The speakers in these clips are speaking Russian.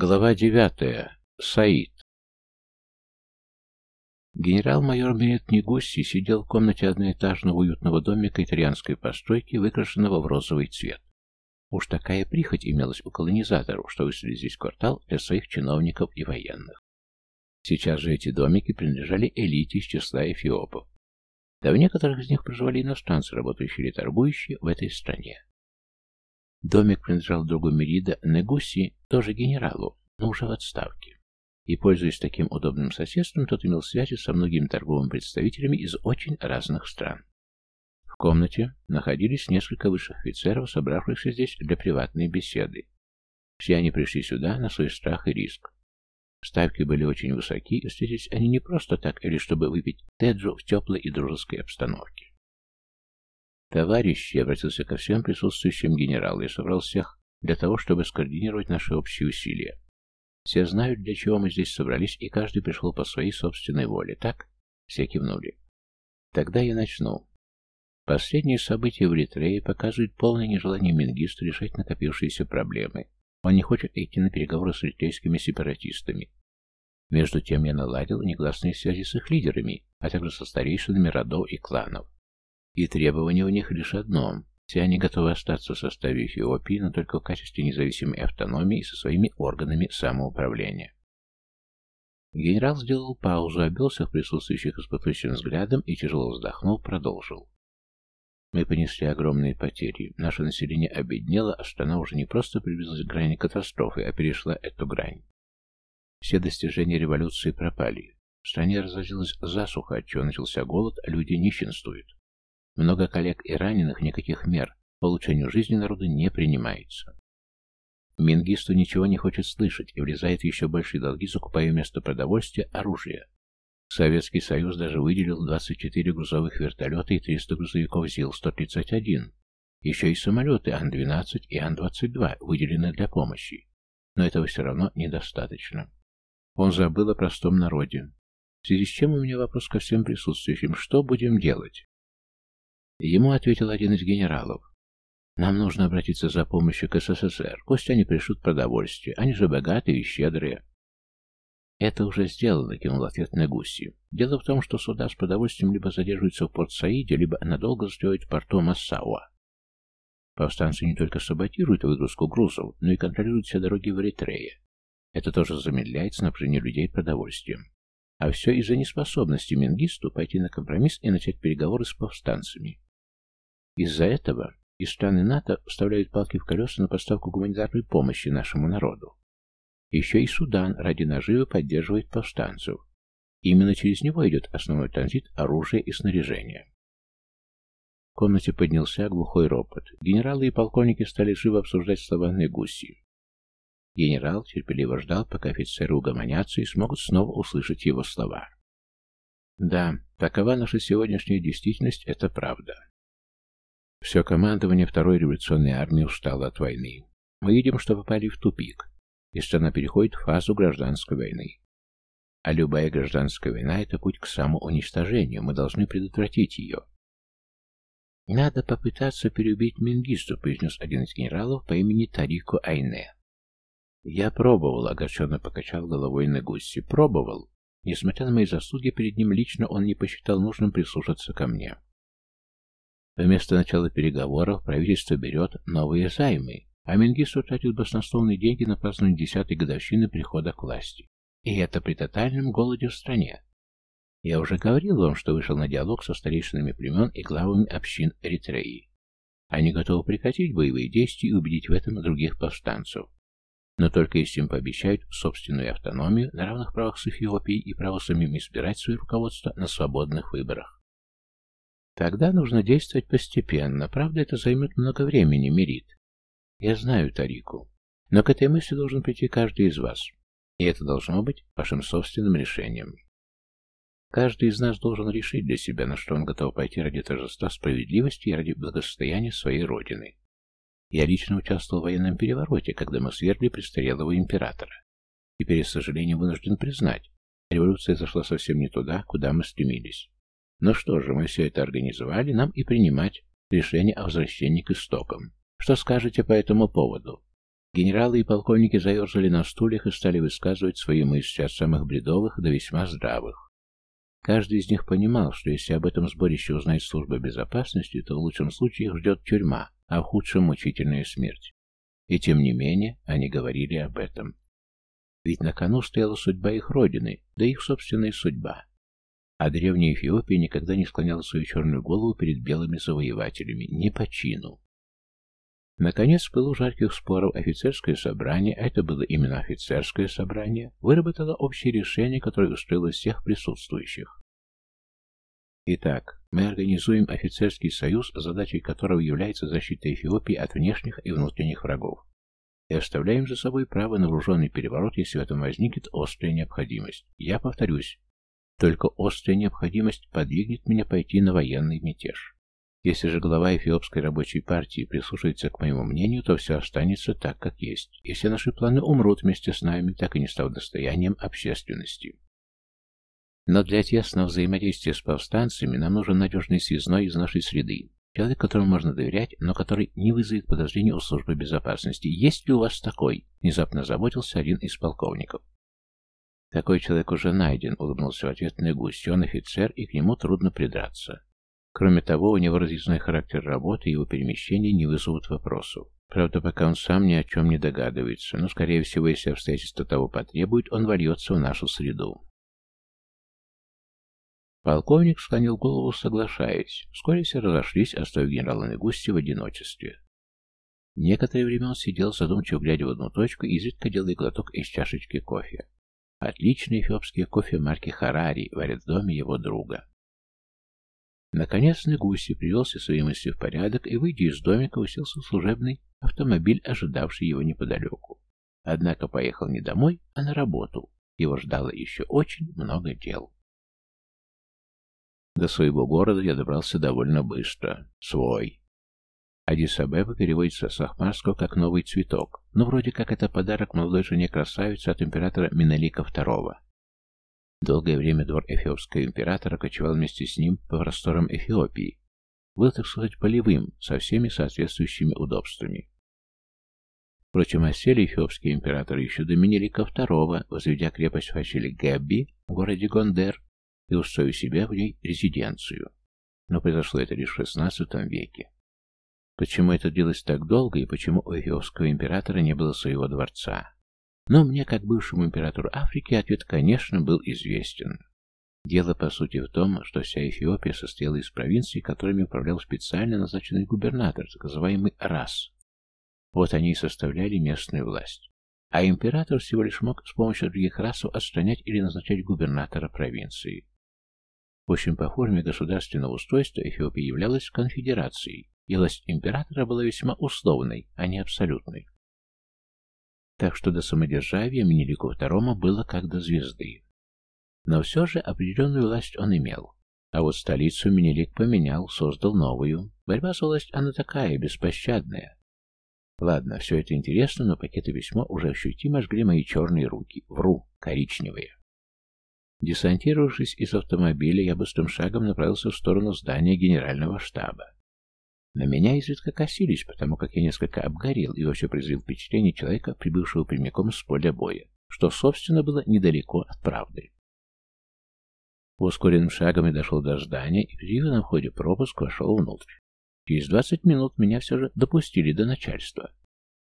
Глава девятая. Саид. Генерал-майор Мерет Негусси сидел в комнате одноэтажного уютного домика итальянской постройки, выкрашенного в розовый цвет. Уж такая прихоть имелась у колонизаторов, что выселили здесь квартал для своих чиновников и военных. Сейчас же эти домики принадлежали элите из числа эфиопов. Да в некоторых из них проживали иностранцы, работающие или торгующие в этой стране. Домик принадлежал другу Мерида Негуси, тоже генералу, но уже в отставке. И, пользуясь таким удобным соседством, тот имел связи со многими торговыми представителями из очень разных стран. В комнате находились несколько высших офицеров, собравшихся здесь для приватной беседы. Все они пришли сюда на свой страх и риск. Ставки были очень высоки, и встретились они не просто так, или чтобы выпить теджу в теплой и дружеской обстановке. «Товарищи!» — обратился ко всем присутствующим генерал. «Я собрал всех для того, чтобы скоординировать наши общие усилия. Все знают, для чего мы здесь собрались, и каждый пришел по своей собственной воле. Так?» Все кивнули. «Тогда я начну. Последние события в Эритрее показывают полное нежелание Мингиста решать накопившиеся проблемы. Он не хочет идти на переговоры с эритрейскими сепаратистами. Между тем я наладил негласные связи с их лидерами, а также со старейшинами родов и кланов. И требование у них лишь одно. Все они готовы остаться в составе Эфиопии, но только в качестве независимой автономии со своими органами самоуправления. Генерал сделал паузу, обвел всех присутствующих испытующим взглядом и, тяжело вздохнув, продолжил. Мы понесли огромные потери. Наше население обеднело, а страна уже не просто приблизилась к грани катастрофы, а перешла эту грань. Все достижения революции пропали. В стране разразилась засуха, отчего начался голод, а люди нищенствуют. Много коллег и раненых, никаких мер по улучшению жизни народа не принимается. Мингисту ничего не хочет слышать и влезает еще большие долги, закупая вместо продовольствия оружие. Советский Союз даже выделил 24 грузовых вертолета и 300 грузовиков ЗИЛ-131. Еще и самолеты Ан-12 и Ан-22 выделены для помощи. Но этого все равно недостаточно. Он забыл о простом народе. В связи с чем у меня вопрос ко всем присутствующим. Что будем делать? Ему ответил один из генералов. «Нам нужно обратиться за помощью к СССР. Пусть они пришлют продовольствие. Они же богатые и щедрые». «Это уже сделано», — кинул ответ на Гуси. «Дело в том, что суда с продовольствием либо задерживаются в Порт-Саиде, либо надолго застревают в порту Массауа. Повстанцы не только саботируют выгрузку грузов, но и контролируют все дороги в Эритрее. Это тоже замедляет снабжение людей продовольствием. А все из-за неспособности Менгисту пойти на компромисс и начать переговоры с повстанцами. Из-за этого и страны НАТО вставляют палки в колеса на поставку гуманитарной помощи нашему народу. Еще и Судан ради наживы поддерживает повстанцев. Именно через него идет основной транзит оружия и снаряжения. В комнате поднялся глухой ропот. Генералы и полковники стали живо обсуждать слова Негуси. Генерал терпеливо ждал, пока офицеры угомонятся и смогут снова услышать его слова. Да, такова наша сегодняшняя действительность, это правда. Все командование Второй революционной армии устало от войны. Мы видим, что попали в тупик, и страна переходит в фазу гражданской войны. А любая гражданская война – это путь к самоуничтожению, мы должны предотвратить ее. «Надо попытаться переубить Мингисту», – произнес один из генералов по имени Тарико Айне. «Я пробовал», — огорченно покачал головой Негусси. «Пробовал. Несмотря на мои заслуги, перед ним лично он не посчитал нужным прислушаться ко мне. Вместо начала переговоров правительство берет новые займы, а Менгис утратил баснословные деньги на празднование десятой годовщины прихода к власти. И это при тотальном голоде в стране. Я уже говорил вам, что вышел на диалог со старейшинами племен и главами общин Эритреи. Они готовы прекратить боевые действия и убедить в этом других повстанцев. Но только если им пообещают собственную автономию на равных правах с Эфиопией и право самим избирать свое руководство на свободных выборах. Тогда нужно действовать постепенно. Правда, это займет много времени, Мерит. Я знаю Тарику. Но к этой мысли должен прийти каждый из вас. И это должно быть вашим собственным решением. Каждый из нас должен решить для себя, на что он готов пойти ради торжества справедливости и ради благосостояния своей Родины. Я лично участвовал в военном перевороте, когда мы свергли престарелого императора. Теперь, с сожалением, вынужден признать, революция зашла совсем не туда, куда мы стремились. Ну что же, мы все это организовали, нам и принимать решение о возвращении к истокам. Что скажете по этому поводу? Генералы и полковники заерзали на стульях и стали высказывать свои мысли от самых бредовых до весьма здравых. Каждый из них понимал, что если об этом сборище узнает служба безопасности, то в лучшем случае их ждет тюрьма, а в худшем мучительная смерть. И тем не менее они говорили об этом. Ведь на кону стояла судьба их родины, да их собственная судьба. А древняя Эфиопия никогда не склоняла свою черную голову перед белыми завоевателями, не по чину. Наконец, в пылу жарких споров офицерское собрание, а это было именно офицерское собрание, выработало общее решение, которое устроило всех присутствующих. Итак, мы организуем офицерский союз, задачей которого является защита Эфиопии от внешних и внутренних врагов, и оставляем за собой право на вооруженный переворот, если в этом возникнет острая необходимость. Я повторюсь, только острая необходимость подвигнет меня пойти на военный мятеж. Если же глава эфиопской рабочей партии прислушается к моему мнению, то все останется так, как есть. Если наши планы умрут вместе с нами, так и не став достоянием общественности. Но для тесного взаимодействия с повстанцами нам нужен надежный связной из нашей среды. Человек, которому можно доверять, но который не вызовет подозрений у службы безопасности. Есть ли у вас такой? Внезапно заботился один из полковников. Такой человек уже найден, улыбнулся в ответ на гусь. Он офицер, и к нему трудно придраться. Кроме того, у него разъездной характер работы, и его перемещения не вызовут вопросов. Правда, пока он сам ни о чем не догадывается, но, скорее всего, если обстоятельства того потребуют, он вольется в нашу среду. Полковник склонил голову, соглашаясь. Вскоре все разошлись, оставив генерала Негусти в одиночестве. Некоторое время он сидел, задумчиво глядя в одну точку, и изредка делая глоток из чашечки кофе. Отличный эфиопский кофе марки Харари варят в доме его друга. Наконец Негуси привел все свои мысли в порядок и, выйдя из домика, уселся в служебный автомобиль, ожидавший его неподалеку. Однако поехал не домой, а на работу. Его ждало еще очень много дел. До своего города я добрался довольно быстро. Свой. Адис-Абеба переводится с ахмарского как «новый цветок», но вроде как это подарок молодой жене красавицы от императора Минелика II. Долгое время двор эфиопского императора кочевал вместе с ним по просторам Эфиопии. Был, так сказать, полевым, со всеми соответствующими удобствами. Впрочем, осели эфиопские императоры еще до Менелика II, возведя крепость Фачили Гэбби в городе Гондер и устроив себя в ней резиденцию. Но произошло это лишь в XVI веке. Почему это длилось так долго и почему у эфиопского императора не было своего дворца? Но мне, как бывшему императору Африки, ответ, конечно, был известен. Дело, по сути, в том, что вся Эфиопия состояла из провинций, которыми управлял специально назначенный губернатор, так называемый РАС. Вот они и составляли местную власть. А император всего лишь мог с помощью других расов отстранять или назначать губернатора провинции. В общем, по форме государственного устройства Эфиопия являлась конфедерацией, и власть императора была весьма условной, а не абсолютной. Так что до самодержавия Менелику II было как до звезды. Но все же определенную власть он имел. А вот столицу Менелик поменял, создал новую. Борьба за власть, она такая, беспощадная. Ладно, все это интересно, но пакеты письма уже ощутимо жгли мои черные руки. Вру, коричневые. Десантировавшись из автомобиля, я быстрым шагом направился в сторону здания генерального штаба. На меня изредка косились, потому как я несколько обгорел и вообще произвел впечатление человека, прибывшего прямиком с поля боя, что, собственно, было недалеко от правды. Ускоренным шагом я дошел до здания и, предъявив на входе пропуск, вошел внутрь. Через двадцать минут меня все же допустили до начальства.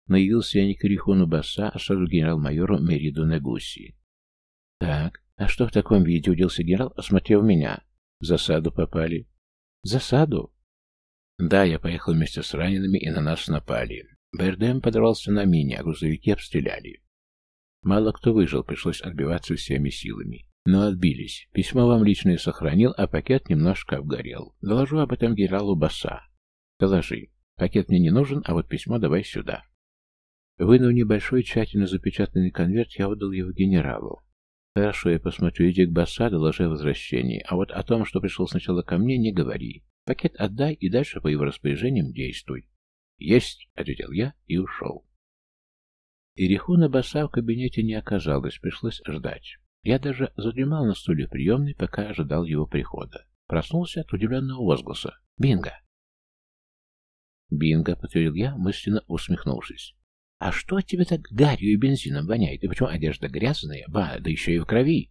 Но явился я не к Рихону Баса, а сразу генерал-майору Мериду Негуси. «Так, а что в таком виде?» — удился генерал, осмотрев меня. «В засаду попали». «В засаду?» Да, я поехал вместе с ранеными, и на нас напали. БРДМ подорвался на мине, а грузовики обстреляли. Мало кто выжил, пришлось отбиваться всеми силами. Но отбились. Письмо вам личное сохранил, а пакет немножко обгорел. Доложу об этом генералу Баса. Доложи. Пакет мне не нужен, а вот письмо давай сюда. Вынув небольшой, тщательно запечатанный конверт, я отдал его генералу. Хорошо, я посмотрю, иди к Баса, доложи возвращении. А вот о том, что пришел сначала ко мне, не говори. Пакет отдай и дальше по его распоряжениям действуй. Есть, ответил я и ушел. Ирихуна Баса в кабинете не оказалось, пришлось ждать. Я даже задремал на стуле приемной, пока ожидал его прихода. Проснулся от удивленного возгласа. «Бинго!» «Бинго!» — подтвердил я, мысленно усмехнувшись. А что от тебя так гарью и бензином воняет? И почему одежда грязная? Ба, да еще и в крови.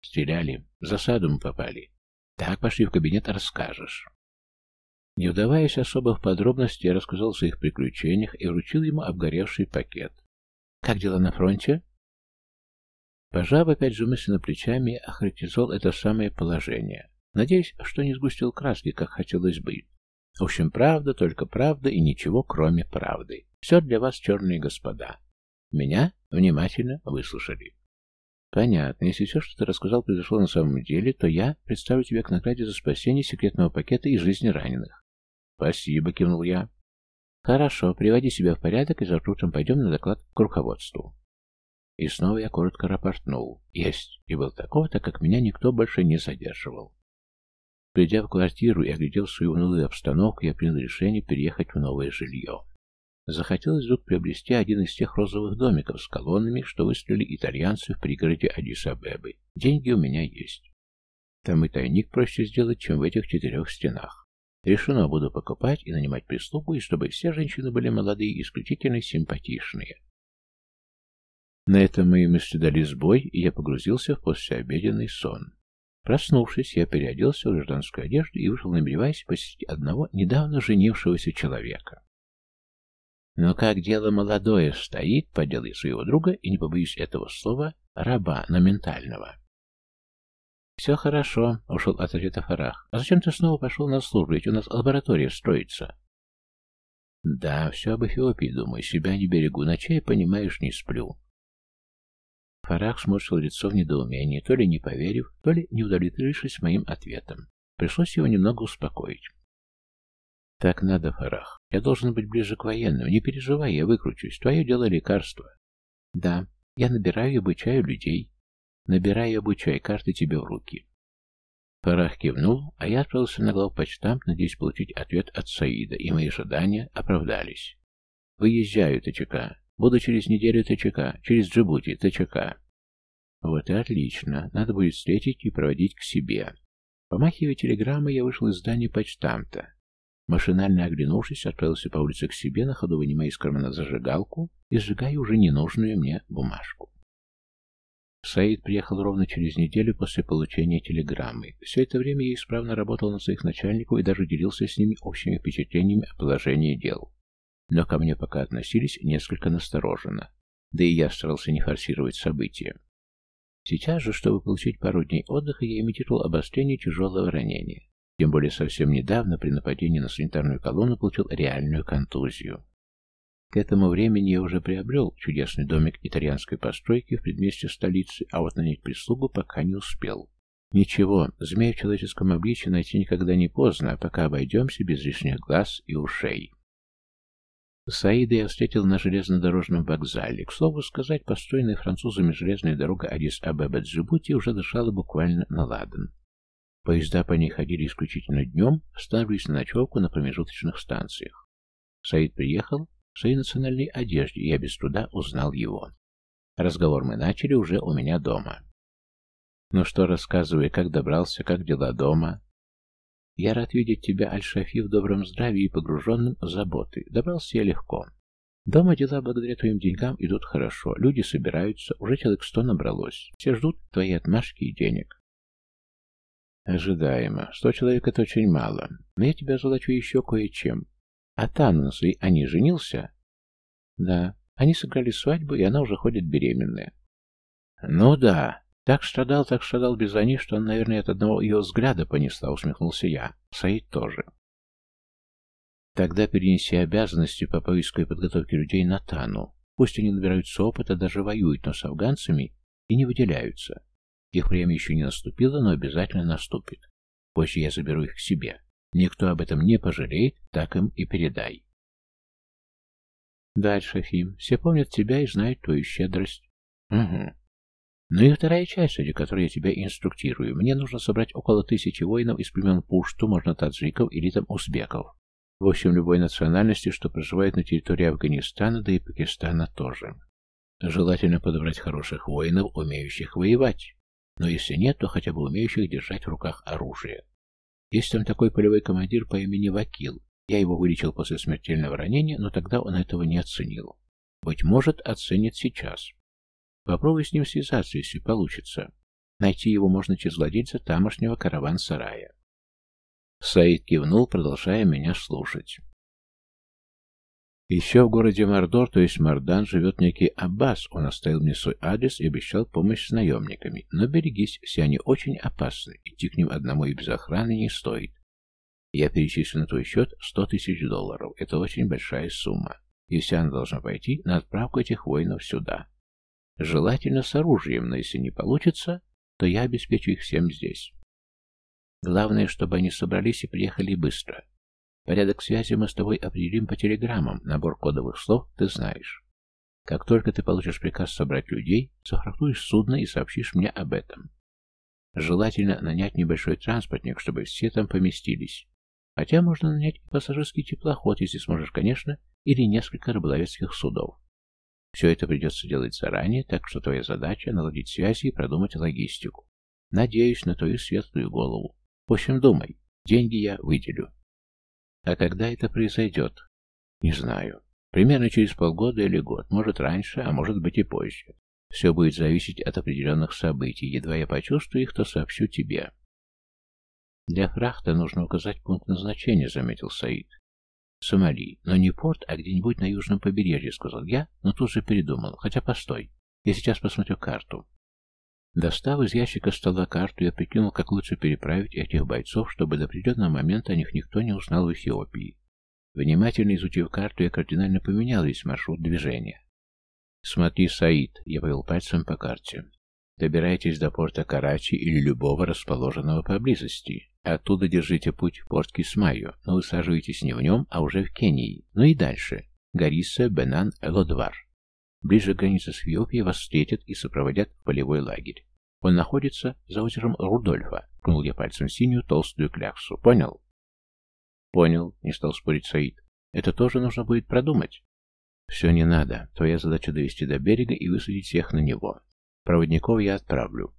Стреляли. Засаду мы попали. Так, пошли в кабинет, расскажешь. Не вдаваясь особо в подробности, я рассказал о своих приключениях и вручил ему обгоревший пакет. «Как дела на фронте?» Пожав опять же мысленно плечами, охарактеризовал это самое положение. Надеюсь, что не сгустил краски, как хотелось бы. В общем, правда, только правда и ничего, кроме правды. Все для вас, черные господа. Меня внимательно выслушали. Понятно. Если все, что ты рассказал, произошло на самом деле, то я представлю тебя к награде за спасение секретного пакета и жизни раненых. «Спасибо», — кивнул я. «Хорошо, приводи себя в порядок, и завтра утром пойдем на доклад к руководству». И снова я коротко рапортнул. «Есть!» И был такого, так как меня никто больше не задерживал. Придя в квартиру и оглядев свою унылую обстановку, я принял решение переехать в новое жилье. Захотелось вдруг приобрести один из тех розовых домиков с колоннами, что выстроили итальянцы в пригороде Адис-Абебы. Деньги у меня есть. Там и тайник проще сделать, чем в этих четырех стенах. Решено, буду покупать и нанимать прислугу, и чтобы все женщины были молодые и исключительно симпатичные. На этом мои мысли дали сбой, и я погрузился в послеобеденный сон. Проснувшись, я переоделся в гражданскую одежду и вышел, намереваясь посетить одного недавно женившегося человека. Но как дело молодое стоит, подел я своего друга, и не побоюсь этого слова, раба на ментального. «Все хорошо», — ушел от ответа Фарах. «А зачем ты снова пошел на службу? Ведь у нас лаборатория строится». «Да, все об Эфиопии думаю. Себя не берегу. Ночей, понимаешь, не сплю». Фарах сморщил лицо в недоумении, то ли не поверив, то ли не удовлетворившись моим ответом. Пришлось его немного успокоить. «Так надо, Фарах. Я должен быть ближе к военным. Не переживай, я выкручусь. Твое дело лекарство». «Да, я набираю и обучаю людей. Набирай и обучай, карты тебе в руки. Фарах кивнул, а я отправился на главпочтамт, надеясь получить ответ от Саида, и мои ожидания оправдались. Выезжаю, ТЧК. Буду через неделю ТЧК, через Джибути, ТЧК. Вот и отлично. Надо будет встретить и проводить к себе. Помахивая телеграммой, я вышел из здания почтамта. Машинально оглянувшись, отправился по улице к себе, на ходу вынимая из кармана зажигалку и сжигая уже ненужную мне бумажку. Саид приехал ровно через неделю после получения телеграммы. Все это время я исправно работал на своих начальников и даже делился с ними общими впечатлениями о положении дел. Но ко мне пока относились несколько настороженно. Да и я старался не форсировать события. Сейчас же, чтобы получить пару дней отдыха, я имитировал обострение тяжелого ранения. Тем более совсем недавно при нападении на санитарную колонну получил реальную контузию. К этому времени я уже приобрел чудесный домик итальянской постройки в предместе столицы, а вот нанять прислугу пока не успел. Ничего, змея в человеческом обличье найти никогда не поздно, а пока обойдемся без лишних глаз и ушей. Саида я встретил на железнодорожном вокзале. К слову сказать, построенная французами железная дорога Адис-Абеба-Джибути уже дышала буквально на ладан. Поезда по ней ходили исключительно днем, останавливаясь на ночевку на промежуточных станциях. Саид приехал, в своей национальной одежде, и я без труда узнал его. Разговор мы начали уже у меня дома. «Ну что, рассказывай, как добрался, как дела дома?» «Я рад видеть тебя, Аль-Шафи, в добром здравии и погруженным в заботы. Добрался я легко. Дома дела благодаря твоим деньгам идут хорошо. Люди собираются, уже человек сто набралось. Все ждут твои отмашки и денег». «Ожидаемо. Сто человек — это очень мало. Но я тебя озолочу еще кое-чем. А Тан на своей Ани женился? Да. Они сыграли свадьбу, и она уже ходит беременная. Ну да. Так страдал, так страдал без Ани, что он, наверное, от одного ее взгляда понесла, усмехнулся я. Саид тоже. Тогда перенеси обязанности по поиску и подготовке людей на Тану. Пусть они набираются опыта, даже воюют, но с афганцами и не выделяются. Их время еще не наступило, но обязательно наступит. Позже я заберу их к себе. Никто об этом не пожалеет, так им и передай. Дальше, Фим. Все помнят тебя и знают твою щедрость. Угу. Ну и вторая часть, ради которой я тебя инструктирую. Мне нужно собрать около тысячи воинов из племен Пушту, можно таджиков или там узбеков. В общем, любой национальности, что проживает на территории Афганистана, да и Пакистана тоже. Желательно подобрать хороших воинов, умеющих воевать. Но если нет, то хотя бы умеющих держать в руках оружие. Есть там такой полевой командир по имени Вакил. Я его вылечил после смертельного ранения, но тогда он этого не оценил. Быть может, оценит сейчас. Попробуй с ним связаться, если получится. Найти его можно через владельца тамошнего караван-сарая. Саид кивнул, продолжая меня слушать. Еще в городе Мордор, то есть Мардан, живет некий Аббас. Он оставил мне свой адрес и обещал помощь с наемниками. Но берегись, все они очень опасны. Идти к ним одному и без охраны не стоит. Я перечислю на твой счет сто тысяч долларов. Это очень большая сумма. И вся она должна пойти на отправку этих воинов сюда. Желательно с оружием, но если не получится, то я обеспечу их всем здесь. Главное, чтобы они собрались и приехали быстро. Порядок связи мы с тобой определим по телеграммам, набор кодовых слов ты знаешь. Как только ты получишь приказ собрать людей, захватуешь судно и сообщишь мне об этом. Желательно нанять небольшой транспортник, чтобы все там поместились. Хотя можно нанять и пассажирский теплоход, если сможешь, конечно, или несколько рыболовецких судов. Все это придется делать заранее, так что твоя задача — наладить связи и продумать логистику. Надеюсь на твою светлую голову. В общем, думай. Деньги я выделю. А когда это произойдет? Не знаю. Примерно через полгода или год. Может раньше, а может быть и позже. Все будет зависеть от определенных событий. Едва я почувствую их, то сообщу тебе. Для фрахта нужно указать пункт назначения, заметил Саид. Сомали. Но не порт, а где-нибудь на южном побережье, сказал я, но тут же передумал. Хотя постой. Я сейчас посмотрю карту. Достав из ящика стола карту, я прикинул, как лучше переправить этих бойцов, чтобы до определенного момента о них никто не узнал в Эфиопии. Внимательно изучив карту, я кардинально поменял весь маршрут движения. «Смотри, Саид», — я повел пальцем по карте. «Добирайтесь до порта Карачи или любого расположенного поблизости. Оттуда держите путь в порт Кисмайо, но высаживайтесь не в нем, а уже в Кении. Ну и дальше. Гариса, Бенан, Элодвар. Ближе к границе с Эфиопией вас встретят и сопроводят в полевой лагерь. Он находится за озером Рудольфа. Ткнул я пальцем синюю толстую кляксу. Понял? Понял, не стал спорить Саид. Это тоже нужно будет продумать. Все не надо. Твоя задача довести до берега и высадить всех на него. Проводников я отправлю.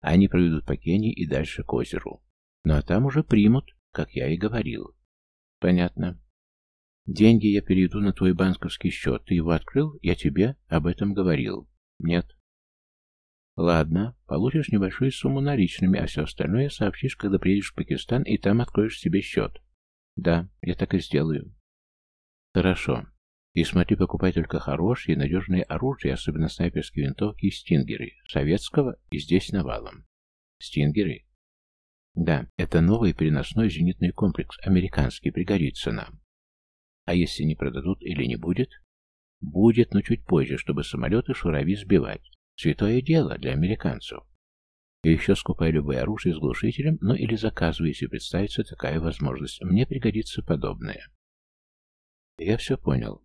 Они проведут по Кении и дальше к озеру. Ну а там уже примут, как я и говорил. Понятно. Деньги я перейду на твой банковский счет. Ты его открыл? Я тебе об этом говорил. Нет. Ладно, получишь небольшую сумму наличными, а все остальное сообщишь, когда приедешь в Пакистан, и там откроешь себе счет. Да, я так и сделаю. Хорошо. И смотри, покупай только хорошее и надежное оружие, особенно снайперские винтовки и стингеры. Советского и здесь навалом. Стингеры? Да, это новый переносной зенитный комплекс, американский, пригодится нам. А если не продадут или не будет? Будет, но чуть позже, чтобы самолеты шурави сбивать. Святое дело для американцев. И еще скупай любое оружие с глушителем, ну или заказывай, если представится такая возможность. Мне пригодится подобное. Я все понял.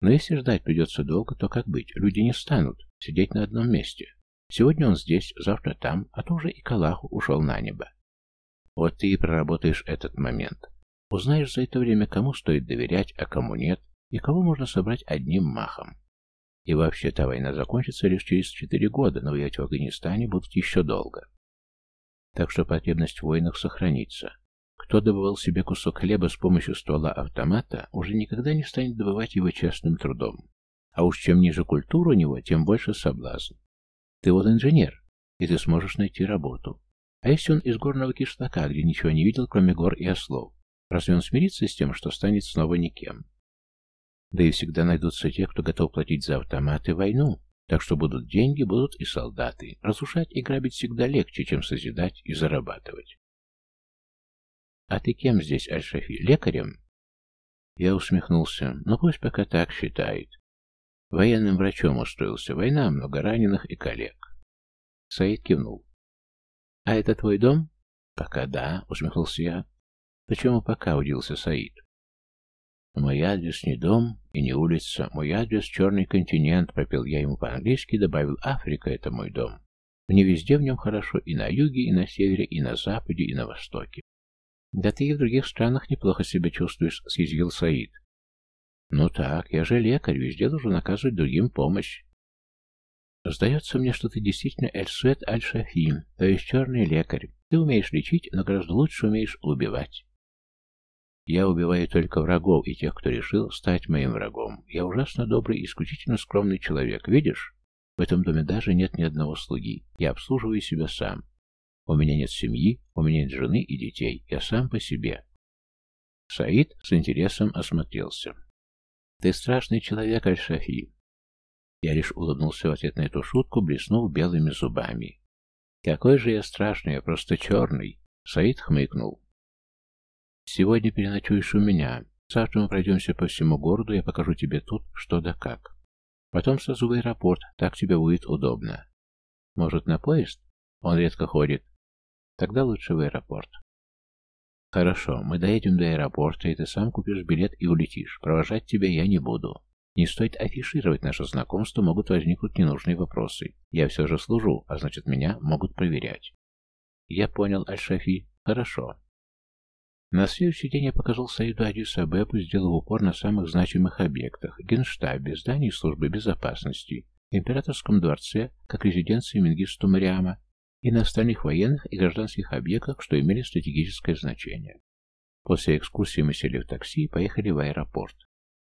Но если ждать придется долго, то как быть? Люди не станут сидеть на одном месте. Сегодня он здесь, завтра там, а то уже и Калаху ушел на небо. Вот ты и проработаешь этот момент. Узнаешь за это время, кому стоит доверять, а кому нет, и кого можно собрать одним махом. И вообще, та война закончится лишь через четыре года, но воевать в Афганистане будут еще долго. Так что потребность в войнах сохранится. Кто добывал себе кусок хлеба с помощью ствола автомата, уже никогда не станет добывать его честным трудом. А уж чем ниже культура у него, тем больше соблазн. Ты вот инженер, и ты сможешь найти работу. А если он из горного киштака, где ничего не видел, кроме гор и ослов, Разве он смирится с тем, что станет снова никем? Да и всегда найдутся те, кто готов платить за автоматы войну. Так что будут деньги, будут и солдаты. Разрушать и грабить всегда легче, чем созидать и зарабатывать. «А ты кем здесь, Аль-Шафи? Лекарем?» Я усмехнулся. «Ну пусть пока так считает. Военным врачом устроился. Война, много раненых и коллег». Саид кивнул. «А это твой дом?» «Пока да», — усмехнулся я. Почему пока удился Саид? Мой адрес не дом и не улица, мой адрес черный континент, пропел я ему по-английски, добавил Африка это мой дом. Мне везде в нем хорошо, и на юге, и на севере, и на западе, и на востоке. Да ты и в других странах неплохо себя чувствуешь, съязвил Саид. Ну так, я же лекарь, везде должен оказывать другим помощь. Сдается мне, что ты действительно Эльсуэт Аль-Шафим, то есть черный лекарь. Ты умеешь лечить, но гораздо лучше умеешь убивать. Я убиваю только врагов и тех, кто решил стать моим врагом. Я ужасно добрый, исключительно скромный человек. Видишь? В этом доме даже нет ни одного слуги. Я обслуживаю себя сам. У меня нет семьи, у меня нет жены и детей. Я сам по себе. Саид с интересом осмотрелся. «Ты страшный человек, Аль-Шафи!» Я лишь улыбнулся в ответ на эту шутку, блеснув белыми зубами. «Какой же я страшный, я просто черный!» Саид хмыкнул. «Сегодня переночуешь у меня. Завтра мы пройдемся по всему городу, я покажу тебе тут, что да как. Потом сразу в аэропорт, так тебе будет удобно. Может, на поезд? Он редко ходит. Тогда лучше в аэропорт. Хорошо, мы доедем до аэропорта, и ты сам купишь билет и улетишь. Провожать тебя я не буду. Не стоит афишировать наше знакомство, могут возникнуть ненужные вопросы. Я все же служу, а значит меня могут проверять. Я понял, Аль-Шафи. Хорошо. На следующий день я показал Саиду Адис-Абебу, сделав упор на самых значимых объектах – Генштабе, здании службы безопасности, Императорском дворце, как резиденции Мингисту Мариама, и на остальных военных и гражданских объектах, что имели стратегическое значение. После экскурсии мы сели в такси и поехали в аэропорт.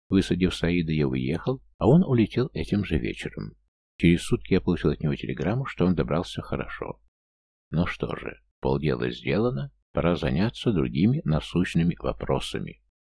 Высадив Саида, я уехал, а он улетел этим же вечером. Через сутки я получил от него телеграмму, что он добрался хорошо. Ну что же, полдела сделано, пора заняться другими насущными вопросами.